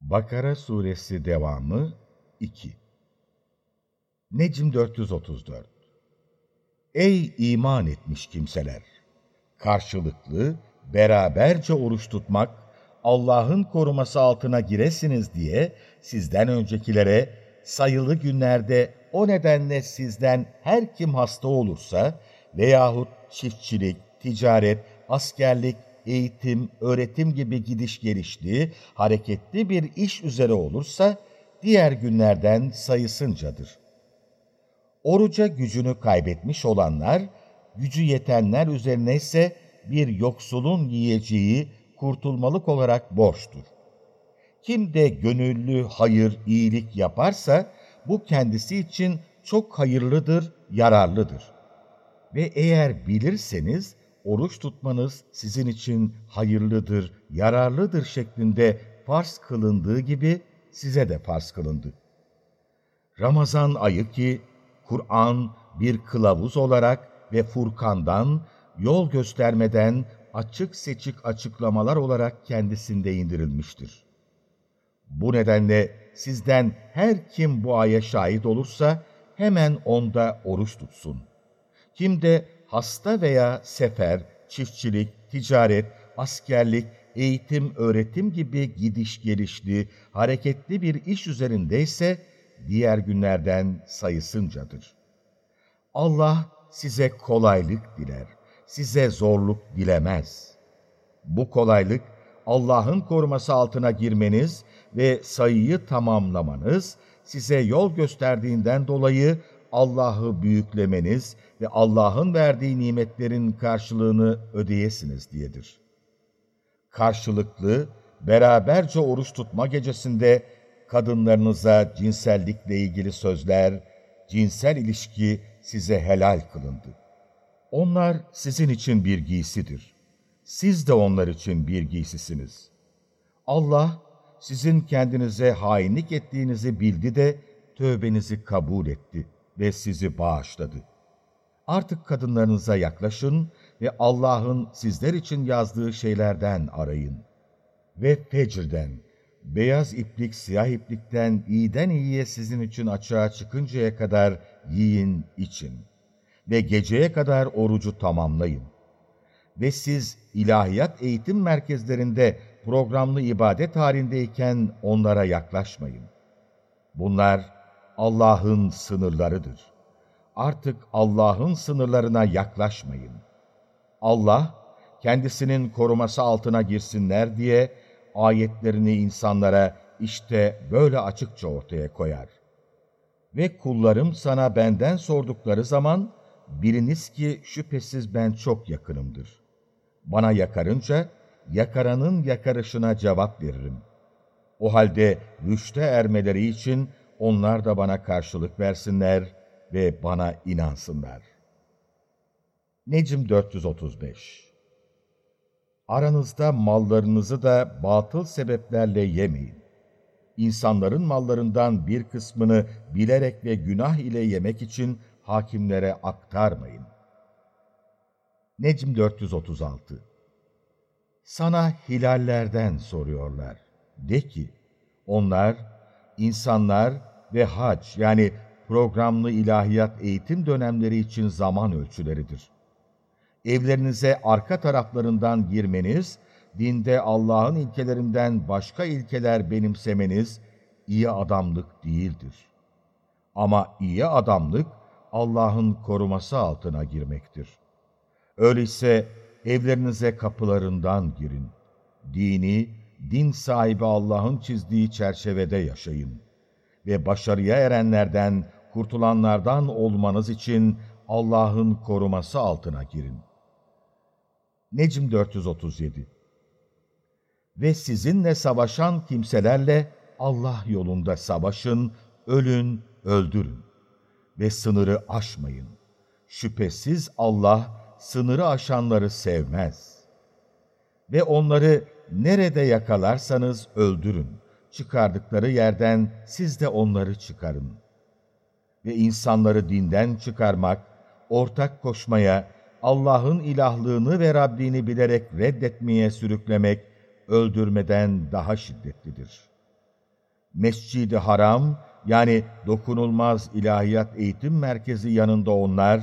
Bakara suresi devamı 2 Necm 434 Ey iman etmiş kimseler! Karşılıklı, beraberce oruç tutmak, Allah'ın koruması altına giresiniz diye sizden öncekilere sayılı günlerde o nedenle sizden her kim hasta olursa veyahut çiftçilik, ticaret, askerlik, eğitim, öğretim gibi gidiş gelişli, hareketli bir iş üzere olursa, diğer günlerden sayısıncadır. Oruca gücünü kaybetmiş olanlar, gücü yetenler üzerine ise bir yoksulun yiyeceği kurtulmalık olarak borçtur. Kim de gönüllü hayır, iyilik yaparsa, bu kendisi için çok hayırlıdır, yararlıdır. Ve eğer bilirseniz, oruç tutmanız sizin için hayırlıdır, yararlıdır şeklinde farz kılındığı gibi size de farz kılındı. Ramazan ayı ki Kur'an bir kılavuz olarak ve Furkan'dan, yol göstermeden açık seçik açıklamalar olarak kendisinde indirilmiştir. Bu nedenle sizden her kim bu aya şahit olursa hemen onda oruç tutsun. Kim de hasta veya sefer, çiftçilik, ticaret, askerlik, eğitim, öğretim gibi gidiş gelişli, hareketli bir iş üzerindeyse diğer günlerden sayısıncadır. Allah size kolaylık diler, size zorluk dilemez. Bu kolaylık Allah'ın koruması altına girmeniz ve sayıyı tamamlamanız size yol gösterdiğinden dolayı Allah'ı büyüklemeniz ve Allah'ın verdiği nimetlerin karşılığını ödeyesiniz diyedir. Karşılıklı, beraberce oruç tutma gecesinde kadınlarınıza cinsellikle ilgili sözler, cinsel ilişki size helal kılındı. Onlar sizin için bir giysidir. Siz de onlar için bir giysisiniz. Allah, sizin kendinize hainlik ettiğinizi bildi de tövbenizi kabul etti ve sizi bağışladı. Artık kadınlarınıza yaklaşın ve Allah'ın sizler için yazdığı şeylerden arayın. Ve fecrden, beyaz iplik siyah iplikten iyiden iyiye sizin için açığa çıkıncaya kadar yiyin, için. Ve geceye kadar orucu tamamlayın. Ve siz ilahiyat eğitim merkezlerinde programlı ibadet halindeyken onlara yaklaşmayın. Bunlar Allah'ın sınırlarıdır. Artık Allah'ın sınırlarına yaklaşmayın. Allah, kendisinin koruması altına girsinler diye ayetlerini insanlara işte böyle açıkça ortaya koyar. Ve kullarım sana benden sordukları zaman, biriniz ki şüphesiz ben çok yakınımdır. Bana yakarınca, yakaranın yakarışına cevap veririm. O halde rüşte ermeleri için onlar da bana karşılık versinler ve bana inansınlar. Necm 435 Aranızda mallarınızı da batıl sebeplerle yemeyin. İnsanların mallarından bir kısmını bilerek ve günah ile yemek için hakimlere aktarmayın. Necm 436 Sana hilallerden soruyorlar. De ki, onlar, insanlar ve hac yani programlı ilahiyat eğitim dönemleri için zaman ölçüleridir. Evlerinize arka taraflarından girmeniz, dinde Allah'ın ilkelerinden başka ilkeler benimsemeniz iyi adamlık değildir. Ama iyi adamlık Allah'ın koruması altına girmektir. Öyleyse evlerinize kapılarından girin. Dini, din sahibi Allah'ın çizdiği çerçevede yaşayın.'' Ve başarıya erenlerden, kurtulanlardan olmanız için Allah'ın koruması altına girin. Necm 437 Ve sizinle savaşan kimselerle Allah yolunda savaşın, ölün, öldürün ve sınırı aşmayın. Şüphesiz Allah sınırı aşanları sevmez. Ve onları nerede yakalarsanız öldürün çıkardıkları yerden siz de onları çıkarın. Ve insanları dinden çıkarmak, ortak koşmaya, Allah'ın ilahlığını ve Rabbini bilerek reddetmeye sürüklemek, öldürmeden daha şiddetlidir. Mescidi Haram yani dokunulmaz ilahiyat eğitim merkezi yanında onlar,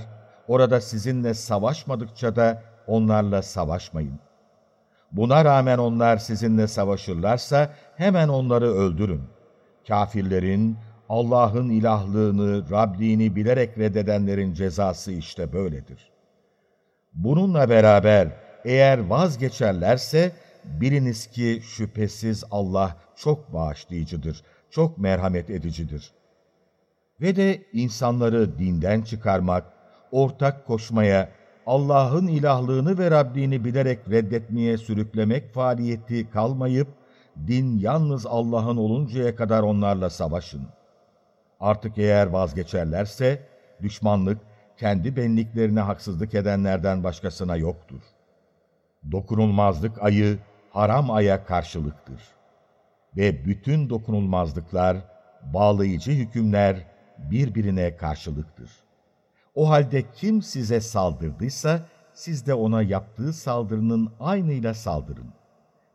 orada sizinle savaşmadıkça da onlarla savaşmayın. Buna rağmen onlar sizinle savaşırlarsa hemen onları öldürün. Kafirlerin, Allah'ın ilahlığını, Rabbini bilerek reddedenlerin cezası işte böyledir. Bununla beraber eğer vazgeçerlerse biliniz ki şüphesiz Allah çok bağışlayıcıdır, çok merhamet edicidir. Ve de insanları dinden çıkarmak, ortak koşmaya, Allah'ın ilahlığını ve Rabbini bilerek reddetmeye sürüklemek faaliyeti kalmayıp, din yalnız Allah'ın oluncaya kadar onlarla savaşın. Artık eğer vazgeçerlerse, düşmanlık, kendi benliklerine haksızlık edenlerden başkasına yoktur. Dokunulmazlık ayı, haram aya karşılıktır. Ve bütün dokunulmazlıklar, bağlayıcı hükümler birbirine karşılıktır. O halde kim size saldırdıysa, siz de ona yaptığı saldırının aynıyla saldırın.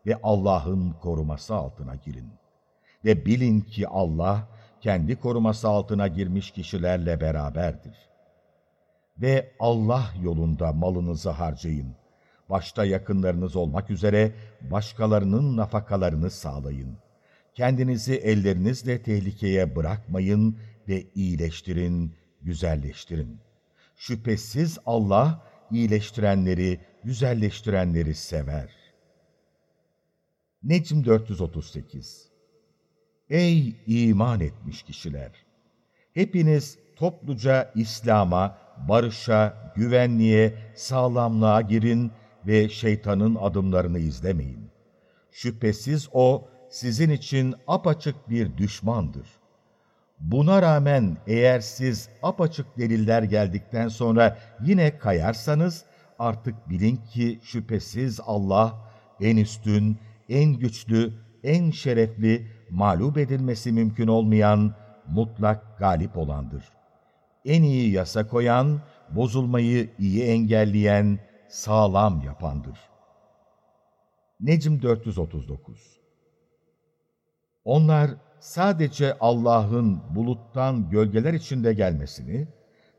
Ve Allah'ın koruması altına girin. Ve bilin ki Allah, kendi koruması altına girmiş kişilerle beraberdir. Ve Allah yolunda malınızı harcayın. Başta yakınlarınız olmak üzere başkalarının nafakalarını sağlayın. Kendinizi ellerinizle tehlikeye bırakmayın ve iyileştirin, güzelleştirin. Şüphesiz Allah iyileştirenleri, güzelleştirenleri sever. Necm 438 Ey iman etmiş kişiler! Hepiniz topluca İslam'a, barışa, güvenliğe, sağlamlığa girin ve şeytanın adımlarını izlemeyin. Şüphesiz o sizin için apaçık bir düşmandır. Buna rağmen eğer siz apaçık deliller geldikten sonra yine kayarsanız artık bilin ki şüphesiz Allah en üstün, en güçlü, en şerefli, mağlup edilmesi mümkün olmayan, mutlak galip olandır. En iyi yasa koyan, bozulmayı iyi engelleyen, sağlam yapandır. Necm 439 Onlar sadece Allah'ın buluttan gölgeler içinde gelmesini,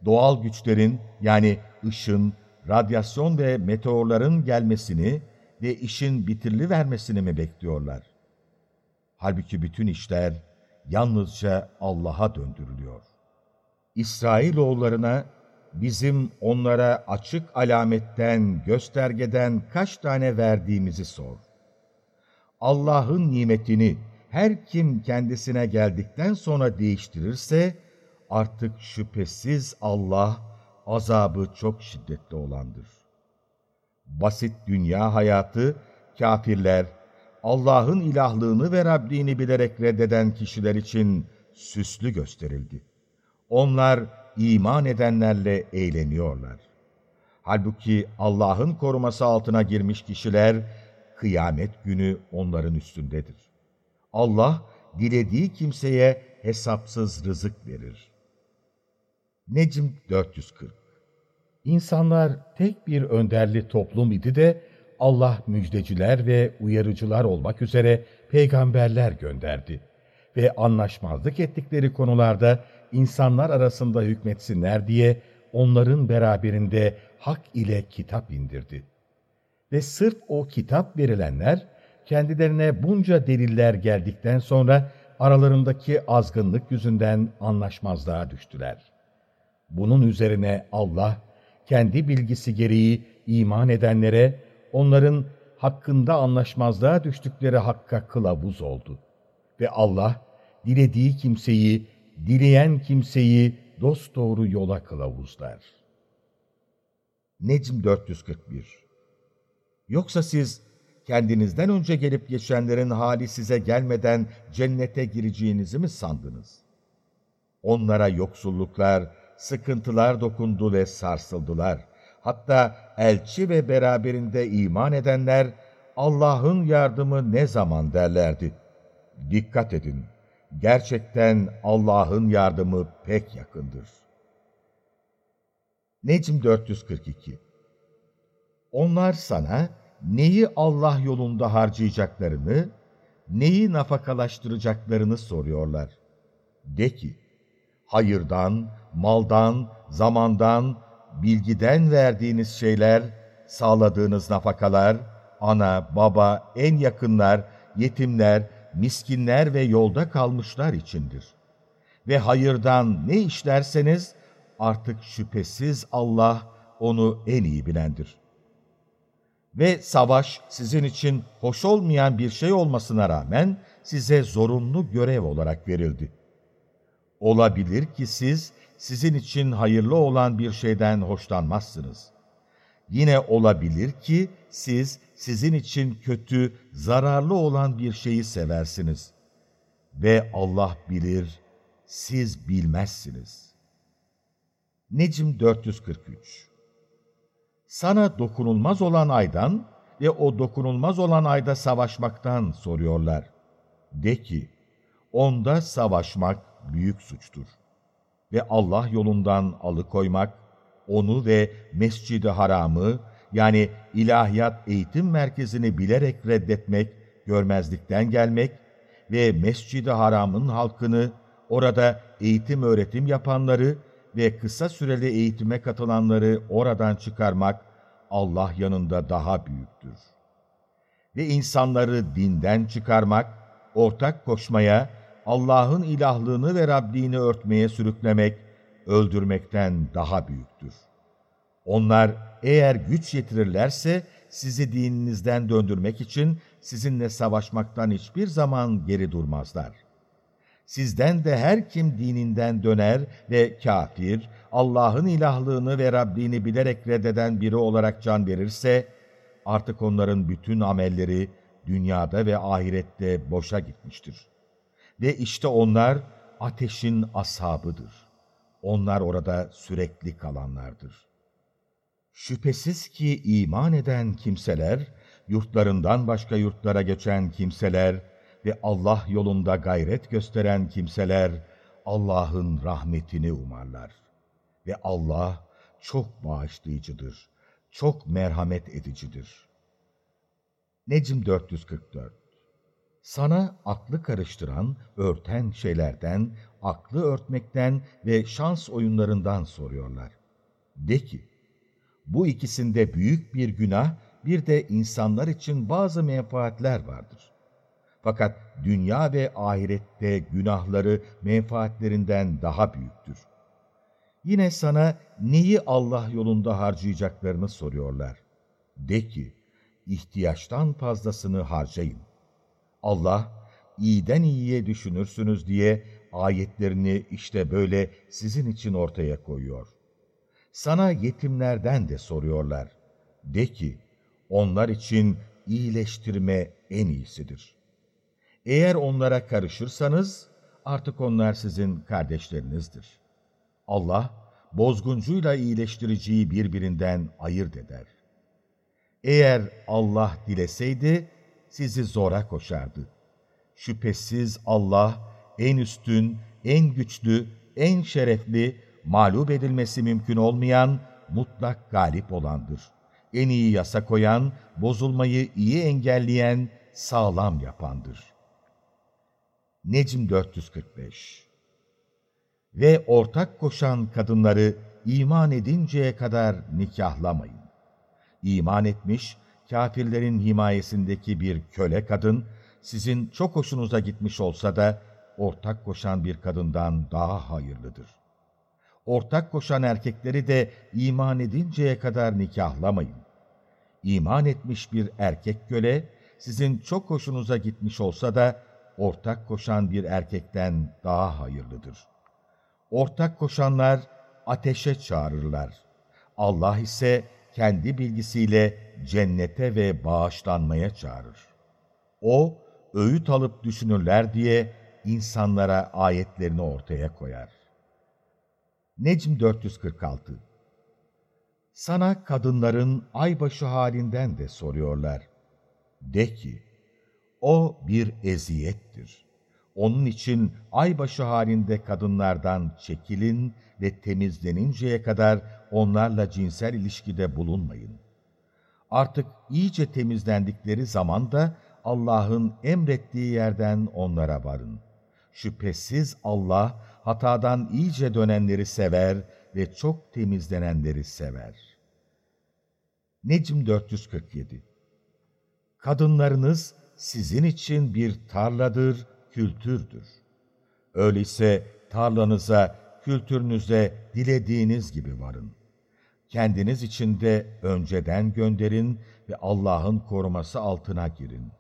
doğal güçlerin yani ışın, radyasyon ve meteorların gelmesini ve işin bitirili vermesini mi bekliyorlar? Halbuki bütün işler yalnızca Allah'a döndürülüyor. İsrailoğullarına bizim onlara açık alametten, göstergeden kaç tane verdiğimizi sor. Allah'ın nimetini her kim kendisine geldikten sonra değiştirirse, artık şüphesiz Allah azabı çok şiddetli olandır. Basit dünya hayatı, kafirler, Allah'ın ilahlığını ve Rabbini bilerek reddeden kişiler için süslü gösterildi. Onlar iman edenlerle eğleniyorlar. Halbuki Allah'ın koruması altına girmiş kişiler, kıyamet günü onların üstündedir. Allah, dilediği kimseye hesapsız rızık verir. Necm 440 İnsanlar tek bir önderli toplum idi de Allah müjdeciler ve uyarıcılar olmak üzere peygamberler gönderdi ve anlaşmazlık ettikleri konularda insanlar arasında hükmetsinler diye onların beraberinde hak ile kitap indirdi. Ve sırf o kitap verilenler, kendilerine bunca deliller geldikten sonra aralarındaki azgınlık yüzünden anlaşmazlığa düştüler. Bunun üzerine Allah, kendi bilgisi gereği iman edenlere, onların hakkında anlaşmazlığa düştükleri hakka kılavuz oldu. Ve Allah, dilediği kimseyi, dileyen kimseyi dosdoğru yola kılavuzlar. Necm 441 Yoksa siz kendinizden önce gelip geçenlerin hali size gelmeden cennete gireceğinizi mi sandınız? Onlara yoksulluklar, sıkıntılar dokundu ve sarsıldılar. Hatta elçi ve beraberinde iman edenler Allah'ın yardımı ne zaman derlerdi. Dikkat edin! Gerçekten Allah'ın yardımı pek yakındır. Necm 442 Onlar sana neyi Allah yolunda harcayacaklarını neyi nafakalaştıracaklarını soruyorlar. De ki, hayırdan, maldan, zamandan, bilgiden verdiğiniz şeyler, sağladığınız nafakalar, ana, baba, en yakınlar, yetimler, miskinler ve yolda kalmışlar içindir. Ve hayırdan ne işlerseniz, artık şüphesiz Allah onu en iyi bilendir. Ve savaş sizin için hoş olmayan bir şey olmasına rağmen size zorunlu görev olarak verildi. Olabilir ki siz, sizin için hayırlı olan bir şeyden hoşlanmazsınız. Yine olabilir ki siz, sizin için kötü, zararlı olan bir şeyi seversiniz. Ve Allah bilir, siz bilmezsiniz. Necm 443 Sana dokunulmaz olan aydan ve o dokunulmaz olan ayda savaşmaktan soruyorlar. De ki, onda savaşmak büyük suçtur. Ve Allah yolundan alıkoymak, onu ve mescidi haramı, yani ilahiyat eğitim merkezini bilerek reddetmek, görmezlikten gelmek ve mescidi haramın halkını, orada eğitim öğretim yapanları ve kısa süreli eğitime katılanları oradan çıkarmak, Allah yanında daha büyüktür. Ve insanları dinden çıkarmak, ortak koşmaya, Allah'ın ilahlığını ve Rabbini örtmeye sürüklemek, öldürmekten daha büyüktür. Onlar eğer güç yetirirlerse sizi dininizden döndürmek için sizinle savaşmaktan hiçbir zaman geri durmazlar. Sizden de her kim dininden döner ve kafir, Allah'ın ilahlığını ve Rabbini bilerek reddeden biri olarak can verirse, artık onların bütün amelleri dünyada ve ahirette boşa gitmiştir. Ve işte onlar ateşin ashabıdır. Onlar orada sürekli kalanlardır. Şüphesiz ki iman eden kimseler, yurtlarından başka yurtlara geçen kimseler ve Allah yolunda gayret gösteren kimseler, Allah'ın rahmetini umarlar. Ve Allah çok bağışlayıcıdır, çok merhamet edicidir. Necm 444 Sana aklı karıştıran, örten şeylerden, aklı örtmekten ve şans oyunlarından soruyorlar. De ki, bu ikisinde büyük bir günah, bir de insanlar için bazı menfaatler vardır. Fakat dünya ve ahirette günahları menfaatlerinden daha büyüktür. Yine sana neyi Allah yolunda harcayacaklarını soruyorlar. De ki, ihtiyaçtan fazlasını harcayın. Allah, iyiden iyiye düşünürsünüz diye ayetlerini işte böyle sizin için ortaya koyuyor. Sana yetimlerden de soruyorlar. De ki, onlar için iyileştirme en iyisidir. Eğer onlara karışırsanız, artık onlar sizin kardeşlerinizdir. Allah, bozguncuyla iyileştiriciyi birbirinden ayırt eder. Eğer Allah dileseydi, sizi zora koşardı. Şüphesiz Allah, en üstün, en güçlü, en şerefli, mağlup edilmesi mümkün olmayan, mutlak galip olandır. En iyi yasa koyan, bozulmayı iyi engelleyen, sağlam yapandır. Necm 445 Ve ortak koşan kadınları iman edinceye kadar nikahlamayın. İman etmiş, kafirlerin himayesindeki bir köle kadın, sizin çok hoşunuza gitmiş olsa da, ortak koşan bir kadından daha hayırlıdır. Ortak koşan erkekleri de iman edinceye kadar nikahlamayın. İman etmiş bir erkek köle, sizin çok hoşunuza gitmiş olsa da, ortak koşan bir erkekten daha hayırlıdır. Ortak koşanlar ateşe çağırırlar. Allah ise kendi bilgisiyle cennete ve bağışlanmaya çağırır. O, öğüt alıp düşünürler diye insanlara ayetlerini ortaya koyar. Necm 446 Sana kadınların aybaşı halinden de soruyorlar. De ki, o bir eziyettir. Onun için aybaşı halinde kadınlardan çekilin ve temizleninceye kadar onlarla cinsel ilişkide bulunmayın. Artık iyice temizlendikleri zaman da Allah'ın emrettiği yerden onlara varın. Şüphesiz Allah hatadan iyice dönenleri sever ve çok temizlenenleri sever. Necm 447 Kadınlarınız sizin için bir tarladır, kültürdür. Öyleyse tarlanıza, kültürünüze dilediğiniz gibi varın. Kendiniz için de önceden gönderin ve Allah'ın koruması altına girin.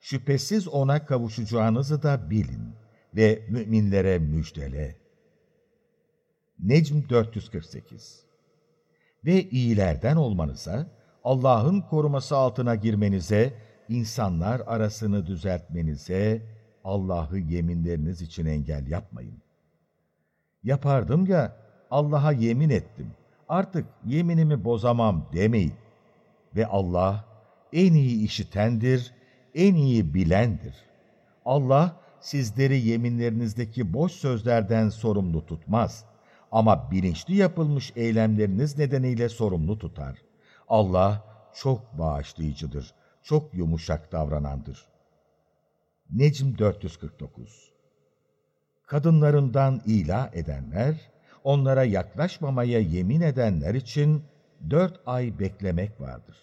Şüphesiz O'na kavuşacağınızı da bilin ve müminlere müjdele. Necm 448 Ve iyilerden olmanıza, Allah'ın koruması altına girmenize, insanlar arasını düzeltmenize, Allah'ı yeminleriniz için engel yapmayın. Yapardım ya, Allah'a yemin ettim, artık yeminimi bozamam demeyin. Ve Allah en iyi işitendir, en iyi bilendir. Allah sizleri yeminlerinizdeki boş sözlerden sorumlu tutmaz. Ama bilinçli yapılmış eylemleriniz nedeniyle sorumlu tutar. Allah çok bağışlayıcıdır, çok yumuşak davranandır. Necm 449 Kadınlarından ila edenler, onlara yaklaşmamaya yemin edenler için dört ay beklemek vardır.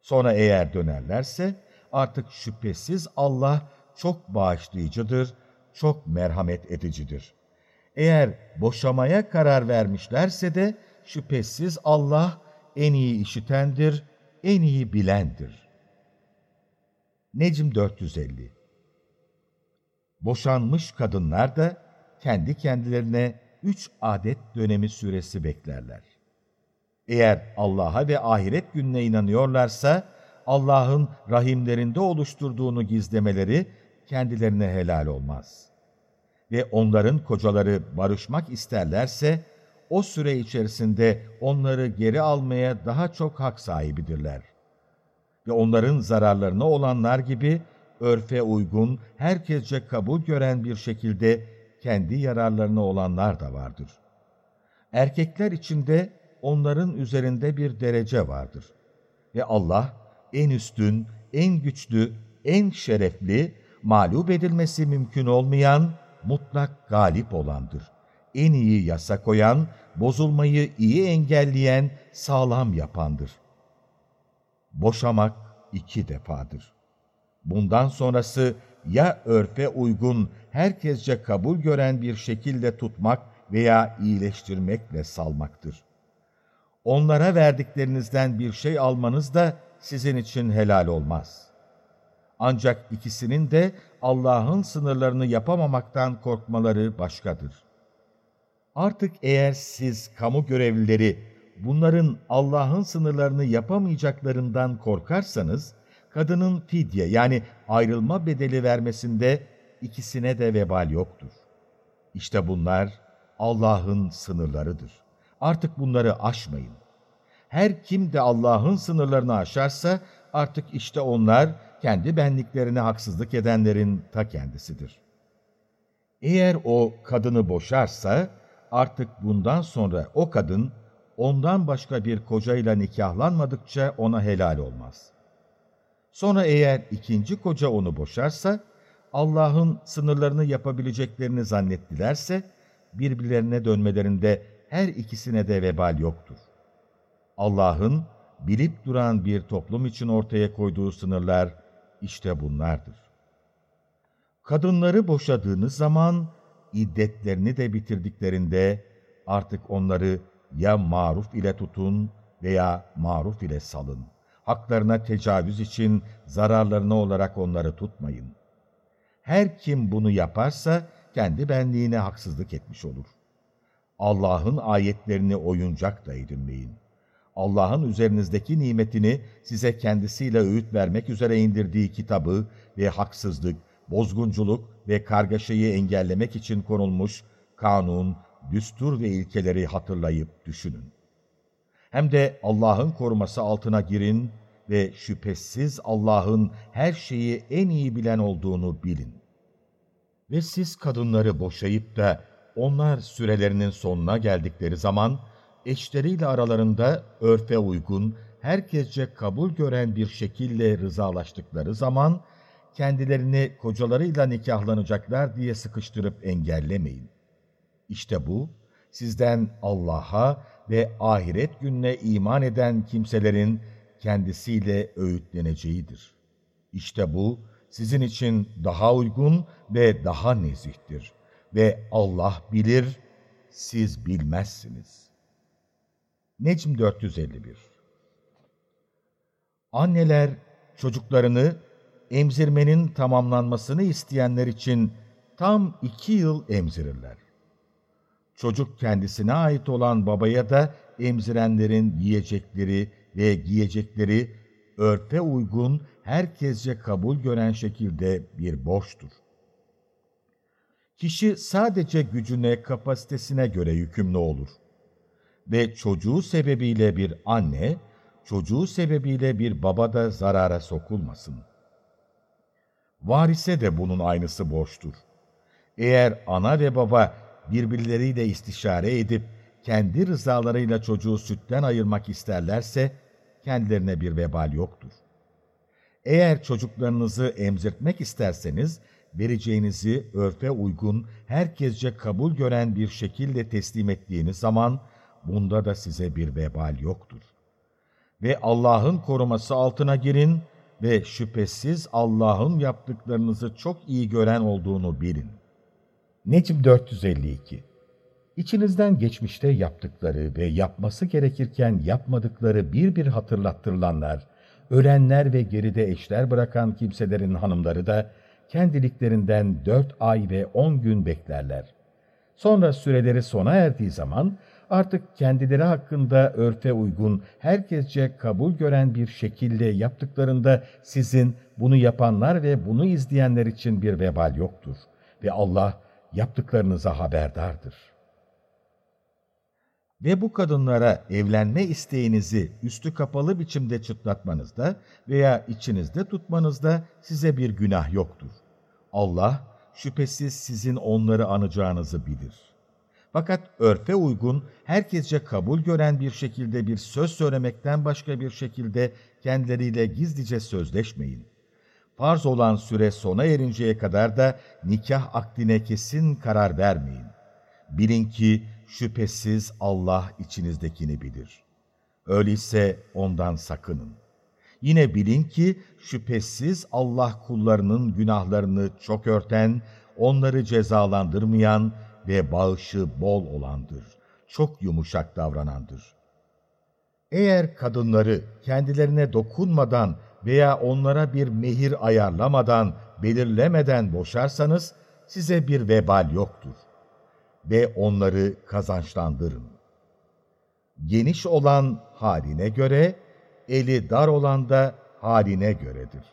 Sonra eğer dönerlerse, artık şüphesiz Allah çok bağışlayıcıdır, çok merhamet edicidir. Eğer boşamaya karar vermişlerse de şüphesiz Allah en iyi işitendir, en iyi bilendir. Necm 450 Boşanmış kadınlar da kendi kendilerine üç adet dönemi süresi beklerler. Eğer Allah'a ve ahiret gününe inanıyorlarsa, Allah'ın rahimlerinde oluşturduğunu gizlemeleri kendilerine helal olmaz. Ve onların kocaları barışmak isterlerse, o süre içerisinde onları geri almaya daha çok hak sahibidirler. Ve onların zararlarına olanlar gibi, örfe uygun, herkesce kabul gören bir şekilde kendi yararlarına olanlar da vardır. Erkekler içinde onların üzerinde bir derece vardır. Ve Allah en üstün, en güçlü, en şerefli, mağlup edilmesi mümkün olmayan, mutlak galip olandır. En iyi yasa koyan, bozulmayı iyi engelleyen, sağlam yapandır. Boşamak iki defadır. Bundan sonrası ya örfe uygun, herkesce kabul gören bir şekilde tutmak veya iyileştirmekle salmaktır. Onlara verdiklerinizden bir şey almanız da sizin için helal olmaz. Ancak ikisinin de Allah'ın sınırlarını yapamamaktan korkmaları başkadır. Artık eğer siz kamu görevlileri bunların Allah'ın sınırlarını yapamayacaklarından korkarsanız, kadının fidye yani ayrılma bedeli vermesinde ikisine de vebal yoktur. İşte bunlar Allah'ın sınırlarıdır. Artık bunları aşmayın. Her kim de Allah'ın sınırlarını aşarsa artık işte onlar kendi benliklerine haksızlık edenlerin ta kendisidir. Eğer o kadını boşarsa artık bundan sonra o kadın ondan başka bir kocayla nikahlanmadıkça ona helal olmaz. Sonra eğer ikinci koca onu boşarsa, Allah'ın sınırlarını yapabileceklerini zannettilerse, birbirlerine dönmelerinde her ikisine de vebal yoktur. Allah'ın bilip duran bir toplum için ortaya koyduğu sınırlar işte bunlardır. Kadınları boşadığınız zaman iddetlerini de bitirdiklerinde artık onları ya maruf ile tutun veya maruf ile salın. Haklarına tecavüz için zararlarına olarak onları tutmayın. Her kim bunu yaparsa kendi benliğine haksızlık etmiş olur. Allah'ın ayetlerini oyuncak da edinmeyin. Allah'ın üzerinizdeki nimetini size kendisiyle öğüt vermek üzere indirdiği kitabı ve haksızlık, bozgunculuk ve kargaşayı engellemek için konulmuş kanun, düstur ve ilkeleri hatırlayıp düşünün. Hem de Allah'ın koruması altına girin ve şüphesiz Allah'ın her şeyi en iyi bilen olduğunu bilin. Ve siz kadınları boşayıp da onlar sürelerinin sonuna geldikleri zaman, eşleriyle aralarında örfe uygun, herkesce kabul gören bir şekilde rızalaştıkları zaman, kendilerini kocalarıyla nikahlanacaklar diye sıkıştırıp engellemeyin. İşte bu, sizden Allah'a ve ahiret gününe iman eden kimselerin kendisiyle öğütleneceğidir. İşte bu, sizin için daha uygun ve daha nezihtir. Ve Allah bilir, siz bilmezsiniz. Necm 451 Anneler çocuklarını emzirmenin tamamlanmasını isteyenler için tam iki yıl emzirirler. Çocuk kendisine ait olan babaya da emzirenlerin yiyecekleri ve giyecekleri örfe uygun herkesce kabul gören şekilde bir borçtur. Kişi sadece gücüne, kapasitesine göre yükümlü olur. Ve çocuğu sebebiyle bir anne, çocuğu sebebiyle bir baba da zarara sokulmasın. Varise de bunun aynısı borçtur. Eğer ana ve baba birbirleriyle istişare edip kendi rızalarıyla çocuğu sütten ayırmak isterlerse kendilerine bir vebal yoktur. Eğer çocuklarınızı emzirtmek isterseniz, vereceğinizi örfe uygun, herkesce kabul gören bir şekilde teslim ettiğiniz zaman, bunda da size bir vebal yoktur. Ve Allah'ın koruması altına girin ve şüphesiz Allah'ın yaptıklarınızı çok iyi gören olduğunu bilin. Necm 452 İçinizden geçmişte yaptıkları ve yapması gerekirken yapmadıkları bir bir hatırlattırılanlar, ölenler ve geride eşler bırakan kimselerin hanımları da kendiliklerinden dört ay ve on gün beklerler. Sonra süreleri sona erdiği zaman artık kendileri hakkında örfe uygun, herkesce kabul gören bir şekilde yaptıklarında sizin bunu yapanlar ve bunu izleyenler için bir vebal yoktur. Ve Allah yaptıklarınıza haberdardır. Ve bu kadınlara evlenme isteğinizi üstü kapalı biçimde çıtlatmanızda veya içinizde tutmanızda size bir günah yoktur. Allah şüphesiz sizin onları anacağınızı bilir. Fakat örfe uygun, herkesce kabul gören bir şekilde bir söz söylemekten başka bir şekilde kendileriyle gizlice sözleşmeyin. Farz olan süre sona erinceye kadar da nikah akdine kesin karar vermeyin. Bilin ki şüphesiz Allah içinizdekini bilir. Öyleyse ondan sakının. Yine bilin ki şüphesiz Allah kullarının günahlarını çok örten, onları cezalandırmayan ve bağışı bol olandır. Çok yumuşak davranandır. Eğer kadınları kendilerine dokunmadan veya onlara bir mehir ayarlamadan, belirlemeden boşarsanız size bir vebal yoktur. Ve onları kazançlandırın. Geniş olan haline göre, eli dar olan da haline göredir.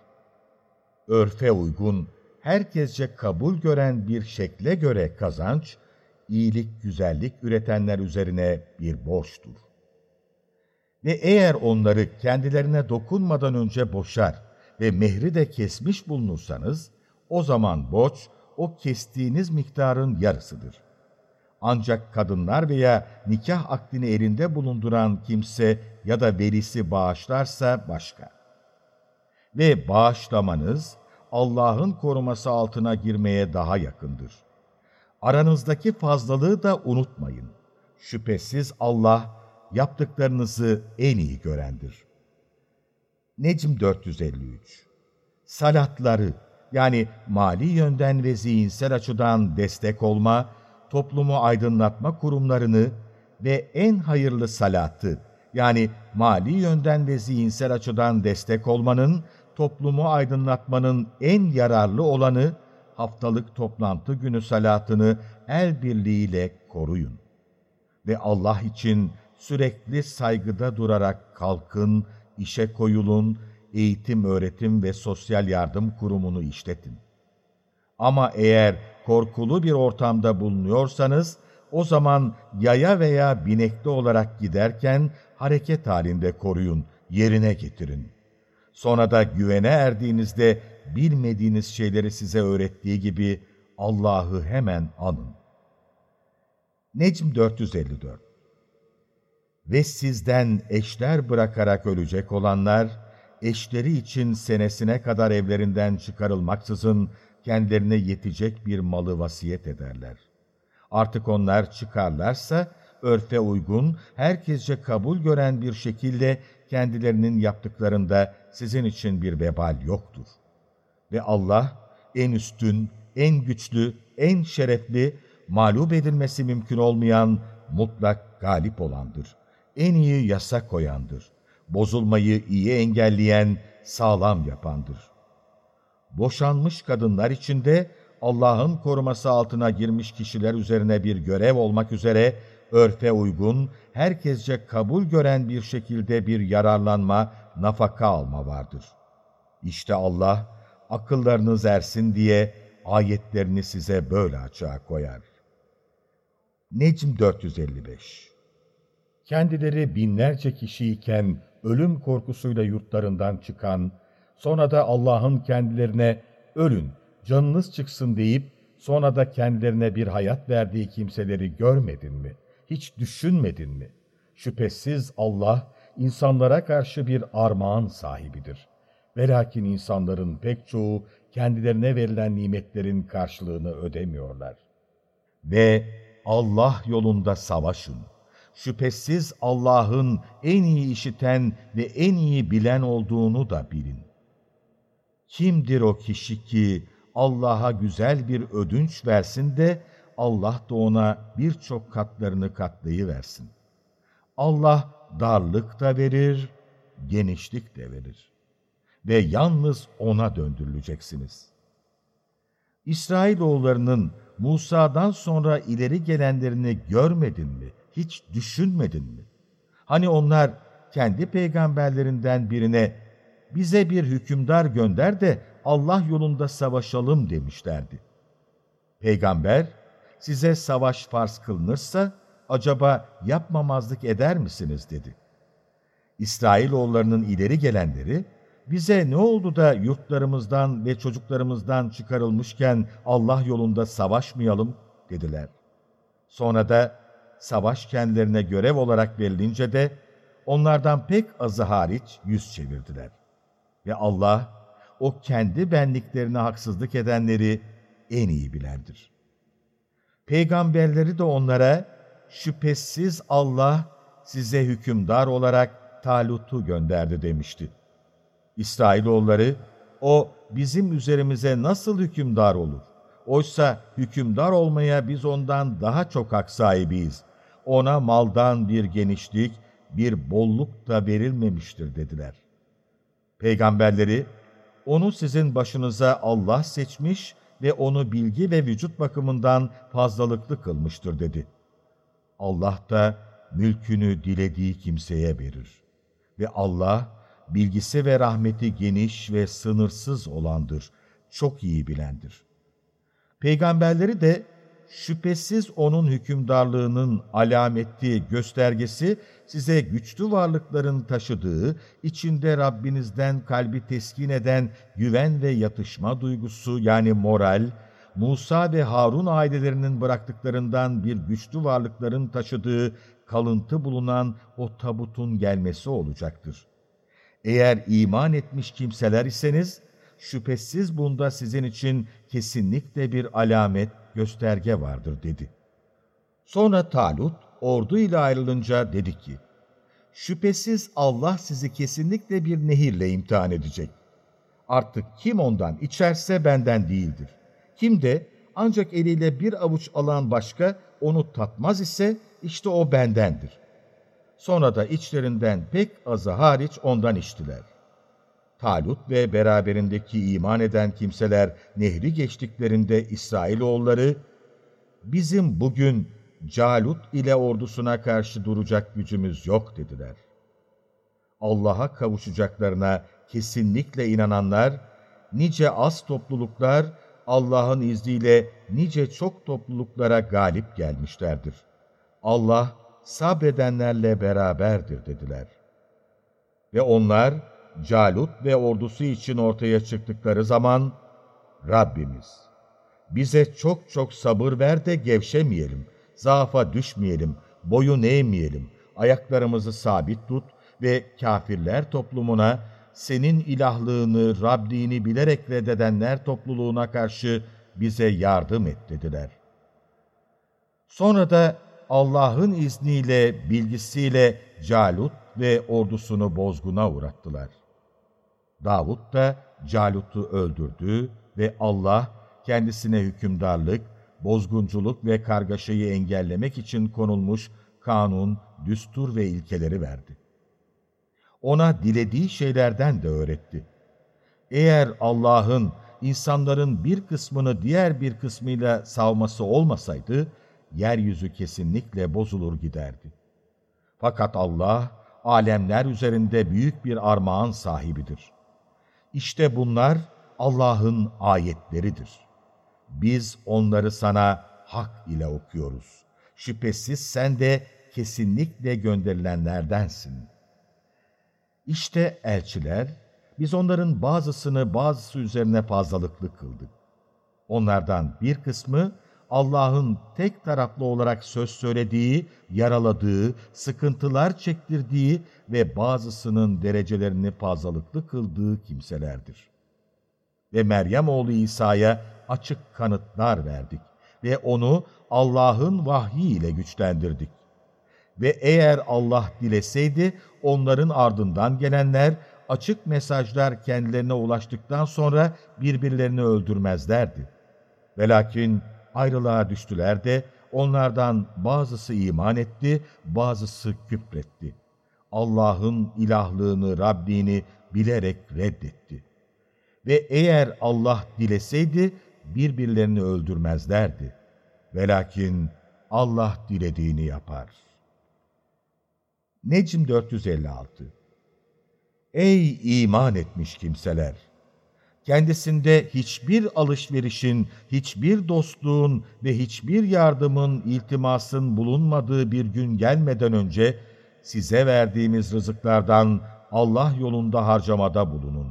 Örfe uygun, herkesce kabul gören bir şekle göre kazanç, iyilik, güzellik üretenler üzerine bir borçtur. Ve eğer onları kendilerine dokunmadan önce boşar ve mehri de kesmiş bulunursanız, o zaman borç, o kestiğiniz miktarın yarısıdır. Ancak kadınlar veya nikah akdini elinde bulunduran kimse ya da velisi bağışlarsa başka. Ve bağışlamanız Allah'ın koruması altına girmeye daha yakındır. Aranızdaki fazlalığı da unutmayın. Şüphesiz Allah yaptıklarınızı en iyi görendir. Necm 453 Salatları yani mali yönden ve zihinsel açıdan destek olma, toplumu aydınlatma kurumlarını ve en hayırlı salatı yani mali yönden ve zihinsel açıdan destek olmanın, toplumu aydınlatmanın en yararlı olanı haftalık toplantı günü salatını el birliğiyle koruyun. Ve Allah için sürekli saygıda durarak kalkın, işe koyulun, eğitim, öğretim ve sosyal yardım kurumunu işletin. Ama eğer korkulu bir ortamda bulunuyorsanız, o zaman yaya veya binekli olarak giderken hareket halinde koruyun, yerine getirin. Sonra da güvene erdiğinizde bilmediğiniz şeyleri size öğrettiği gibi Allah'ı hemen anın. Necm 454 Ve sizden eşler bırakarak ölecek olanlar, eşleri için senesine kadar evlerinden çıkarılmaksızın kendilerine yetecek bir malı vasiyet ederler. Artık onlar çıkarlarsa örfe uygun, herkesce kabul gören bir şekilde kendilerinin yaptıklarında sizin için bir vebal yoktur. Ve Allah en üstün, en güçlü, en şerefli, mağlup edilmesi mümkün olmayan, mutlak galip olandır. En iyi yasa koyandır. Bozulmayı iyi engelleyen, sağlam yapandır. Boşanmış kadınlar için de Allah'ın koruması altına girmiş kişiler üzerine bir görev olmak üzere örfe uygun, herkesce kabul gören bir şekilde bir yararlanma, nafaka alma vardır. İşte Allah, akıllarınız ersin diye ayetlerini size böyle açığa koyar. Necm 455 Kendileri binlerce kişiyken ölüm korkusuyla yurtlarından çıkan, sonra da Allah'ın kendilerine ölün, canınız çıksın deyip, sonra da kendilerine bir hayat verdiği kimseleri görmedin mi? Hiç düşünmedin mi? Şüphesiz Allah, insanlara karşı bir armağan sahibidir. Velakin insanların pek çoğu kendilerine verilen nimetlerin karşılığını ödemiyorlar. Ve Allah yolunda savaşın. Şüphesiz Allah'ın en iyi işiten ve en iyi bilen olduğunu da bilin. Kimdir o kişi ki Allah'a güzel bir ödünç versin de Allah da ona birçok katlarını katlayıversin. Allah darlık da verir, genişlik de verir. Ve yalnız O'na döndürüleceksiniz. İsrailoğullarının Musa'dan sonra ileri gelenlerini görmedin mi, hiç düşünmedin mi? Hani onlar kendi peygamberlerinden birine bize bir hükümdar gönder de Allah yolunda savaşalım demişlerdi. Peygamber, size savaş farz kılınırsa acaba yapmamazlık eder misiniz dedi. İsrailoğullarının ileri gelenleri, bize ne oldu da yurtlarımızdan ve çocuklarımızdan çıkarılmışken Allah yolunda savaşmayalım dediler. Sonra da savaş kendilerine görev olarak verilince de onlardan pek azı hariç yüz çevirdiler. Ve Allah o kendi benliklerine haksızlık edenleri en iyi bilendir. Peygamberleri de onlara şüphesiz Allah size hükümdar olarak Talut'u gönderdi demişti. İsrailoğulları, o bizim üzerimize nasıl hükümdar olur? Oysa hükümdar olmaya biz ondan daha çok hak sahibiyiz. Ona maldan bir genişlik, bir bolluk da verilmemiştir dediler. Peygamberleri, onu sizin başınıza Allah seçmiş ve onu bilgi ve vücut bakımından fazlalıklı kılmıştır dedi. Allah da mülkünü dilediği kimseye verir. Ve Allah, bilgisi ve rahmeti geniş ve sınırsız olandır, çok iyi bilendir. Peygamberleri de şüphesiz onun hükümdarlığının alameti, göstergesi size güçlü varlıkların taşıdığı, içinde Rabbinizden kalbi teskin eden güven ve yatışma duygusu yani moral, Musa ve Harun ailelerinin bıraktıklarından bir güçlü varlıkların taşıdığı kalıntı bulunan o tabutun gelmesi olacaktır. Eğer iman etmiş kimseler iseniz, şüphesiz bunda sizin için kesinlikle bir alamet, gösterge vardır dedi. Sonra Talut ordu ile ayrılınca dedi ki, Şüphesiz Allah sizi kesinlikle bir nehirle imtihan edecek. Artık kim ondan içerse benden değildir. Kim de ancak eliyle bir avuç alan başka onu tatmaz ise işte o bendendir. Sonra da içlerinden pek azı hariç ondan içtiler. Talut ve beraberindeki iman eden kimseler nehri geçtiklerinde İsrailoğulları, bizim bugün Calut ile ordusuna karşı duracak gücümüz yok dediler. Allah'a kavuşacaklarına kesinlikle inananlar, nice az topluluklar Allah'ın izniyle nice çok topluluklara galip gelmişlerdir. Allah sabredenlerle beraberdir dediler. Ve onlar Calut ve ordusu için ortaya çıktıkları zaman Rabbimiz bize çok çok sabır ver de gevşemeyelim, zaafa düşmeyelim, boyun eğmeyelim, ayaklarımızı sabit tut ve kafirler toplumuna senin ilahlığını, Rabbini bilerek reddedenler topluluğuna karşı bize yardım et dediler. Sonra da Allah'ın izniyle, bilgisiyle Calut ve ordusunu bozguna uğrattılar. Davut da Calut'u öldürdü ve Allah kendisine hükümdarlık, bozgunculuk ve kargaşayı engellemek için konulmuş kanun, düstur ve ilkeleri verdi. Ona dilediği şeylerden de öğretti. Eğer Allah'ın insanların bir kısmını diğer bir kısmıyla savması olmasaydı, yeryüzü kesinlikle bozulur giderdi. Fakat Allah, alemler üzerinde büyük bir armağan sahibidir. İşte bunlar Allah'ın ayetleridir. Biz onları sana hak ile okuyoruz. Şüphesiz sen de kesinlikle gönderilenlerdensin. İşte elçiler, biz onların bazısını bazısı üzerine fazlalıklı kıldık. Onlardan bir kısmı, Allah'ın tek taraflı olarak söz söylediği, yaraladığı, sıkıntılar çektirdiği ve bazısının derecelerini fazlalıklı kıldığı kimselerdir. Ve Meryem oğlu İsa'ya açık kanıtlar verdik ve onu Allah'ın vahyi ile güçlendirdik. Ve eğer Allah dileseydi onların ardından gelenler açık mesajlar kendilerine ulaştıktan sonra birbirlerini öldürmezlerdi. Velakin ayrılığa düştüler de onlardan bazısı iman etti, bazısı küpretti. Allah'ın ilahlığını, Rabbini bilerek reddetti. Ve eğer Allah dileseydi birbirlerini öldürmezlerdi. Velakin Allah dilediğini yapar. Necm 456 Ey iman etmiş kimseler! Kendisinde hiçbir alışverişin, hiçbir dostluğun ve hiçbir yardımın, iltimasın bulunmadığı bir gün gelmeden önce size verdiğimiz rızıklardan Allah yolunda harcamada bulunun.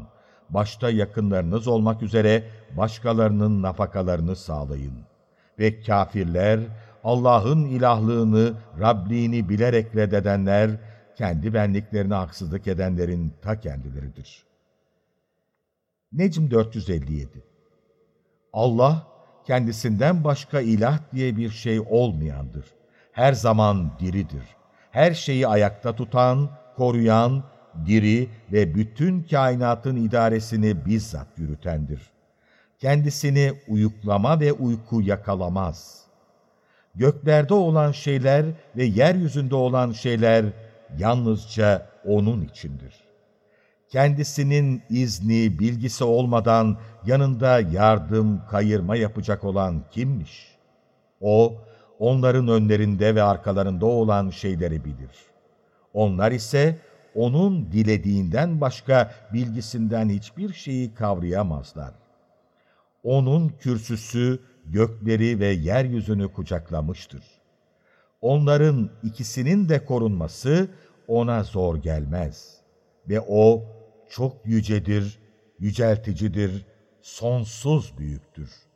Başta yakınlarınız olmak üzere başkalarının nafakalarını sağlayın. Ve kafirler, Allah'ın ilahlığını, Rabliğini bilerek reddedenler, kendi benliklerine haksızlık edenlerin ta kendileridir.'' Necm 457 Allah, kendisinden başka ilah diye bir şey olmayandır. Her zaman diridir. Her şeyi ayakta tutan, koruyan, diri ve bütün kainatın idaresini bizzat yürütendir. Kendisini uyuklama ve uyku yakalamaz. Göklerde olan şeyler ve yeryüzünde olan şeyler yalnızca O'nun içindir kendisinin izni, bilgisi olmadan yanında yardım, kayırma yapacak olan kimmiş? O, onların önlerinde ve arkalarında olan şeyleri bilir. Onlar ise onun dilediğinden başka bilgisinden hiçbir şeyi kavrayamazlar. Onun kürsüsü gökleri ve yeryüzünü kucaklamıştır. Onların ikisinin de korunması ona zor gelmez ve o çok yücedir, yücelticidir, sonsuz büyüktür.